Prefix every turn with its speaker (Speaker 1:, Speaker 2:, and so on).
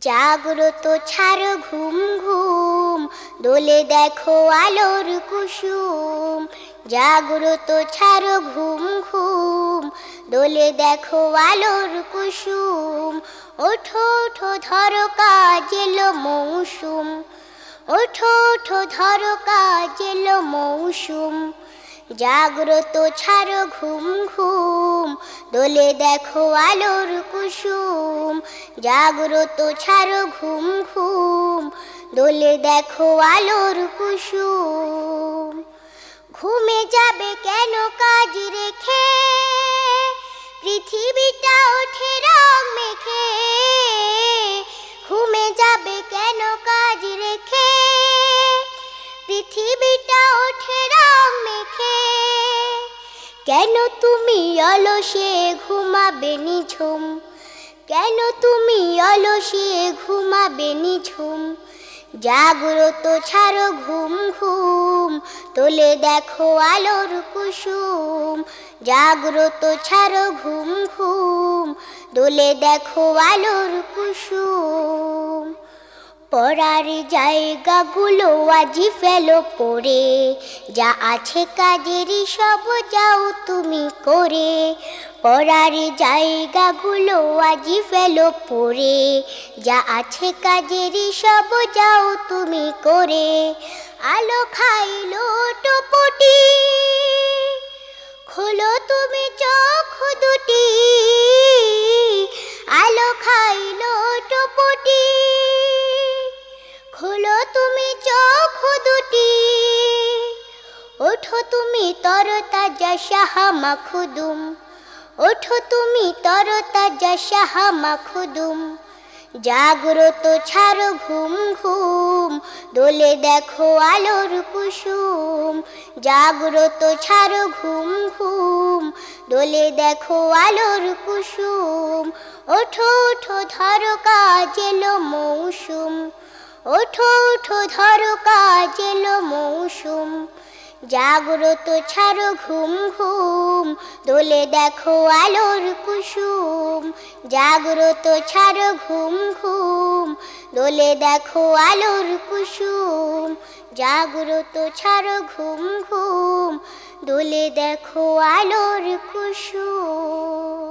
Speaker 1: জাগ্রত ছাড় ঘুম ঘুম, দোলে দেখো আলোর কুসুম। জাগ্রত ছাড় ঘুম ঘুম, দোলে দেখো আলোর কুসুম। ওঠো ওঠো, ধরো কাজ এলো মৌসুম। ওঠো ওঠো, ধরো কাজ এলো মৌসুম। জাগ্রত ছাড়ো ঘুম দোলে দেখো আলোর কুসুম, জাগ্রত ছাড়ো ঘুম ঘুম। দোলে দেখো আলোর কুসুম, ঘুমে যাবে কেন কাজ রেখে? পৃথিবীটা ওঠে রং মেখে। ঘুমে যাবে কেন কাজ রেখে? পৃথিবীটা অলসে ঘুমাবে নিঝুম? কেন তুমি অলসে ঘুমাবে নিঝুম? জাগ্রত ছাড়ো ঘুম ঘুম, তোলে দেখো আলোর কুসুম। জাগ্রত ছাড়ো ঘুম ঘুম দোলে দেখো আলোর কুসুম। পড়ার জায়গাগুলো আজি ফেলো পড়ে। যা আছে কাজেরই সব যাও তুমি করে। পড়ার জায়গাগুলো আজি ফেলো পড়ে। যা আছে কাজেরই সব যাও তুমি করে। আলো খাইলো টপটি। খোলো তুমি চোখ দুটি। ওঠো তুমি তরতাজা সাহা মাখুদুম ওঠো তুমি তরতাজা সাহা মাখুদুম জাগ্রত ছাড়ো ঘুম ঘুম। দোলে দেখো আলোর কুসুম। জাগ্রত ছাড়ো ঘুম ঘুম। দোলে দেখো আলোর কুসুম। ওঠো ওঠো, ধরো কাজ এলো মৌসুম। ওঠো ওঠো, ধরো কাজ এলো মৌসুম। জাগ্রত ছাড়ো ঘুম ঘুম। দোলে দেখো আলোর কুসুম। জাগ্রত ছাড়ো ঘুম ঘুম। দোলে দেখো আলোর কুসুম। জাগ্রত ছাড়ো ঘুম ঘুম। দোলে দেখো আলোর কুসুম।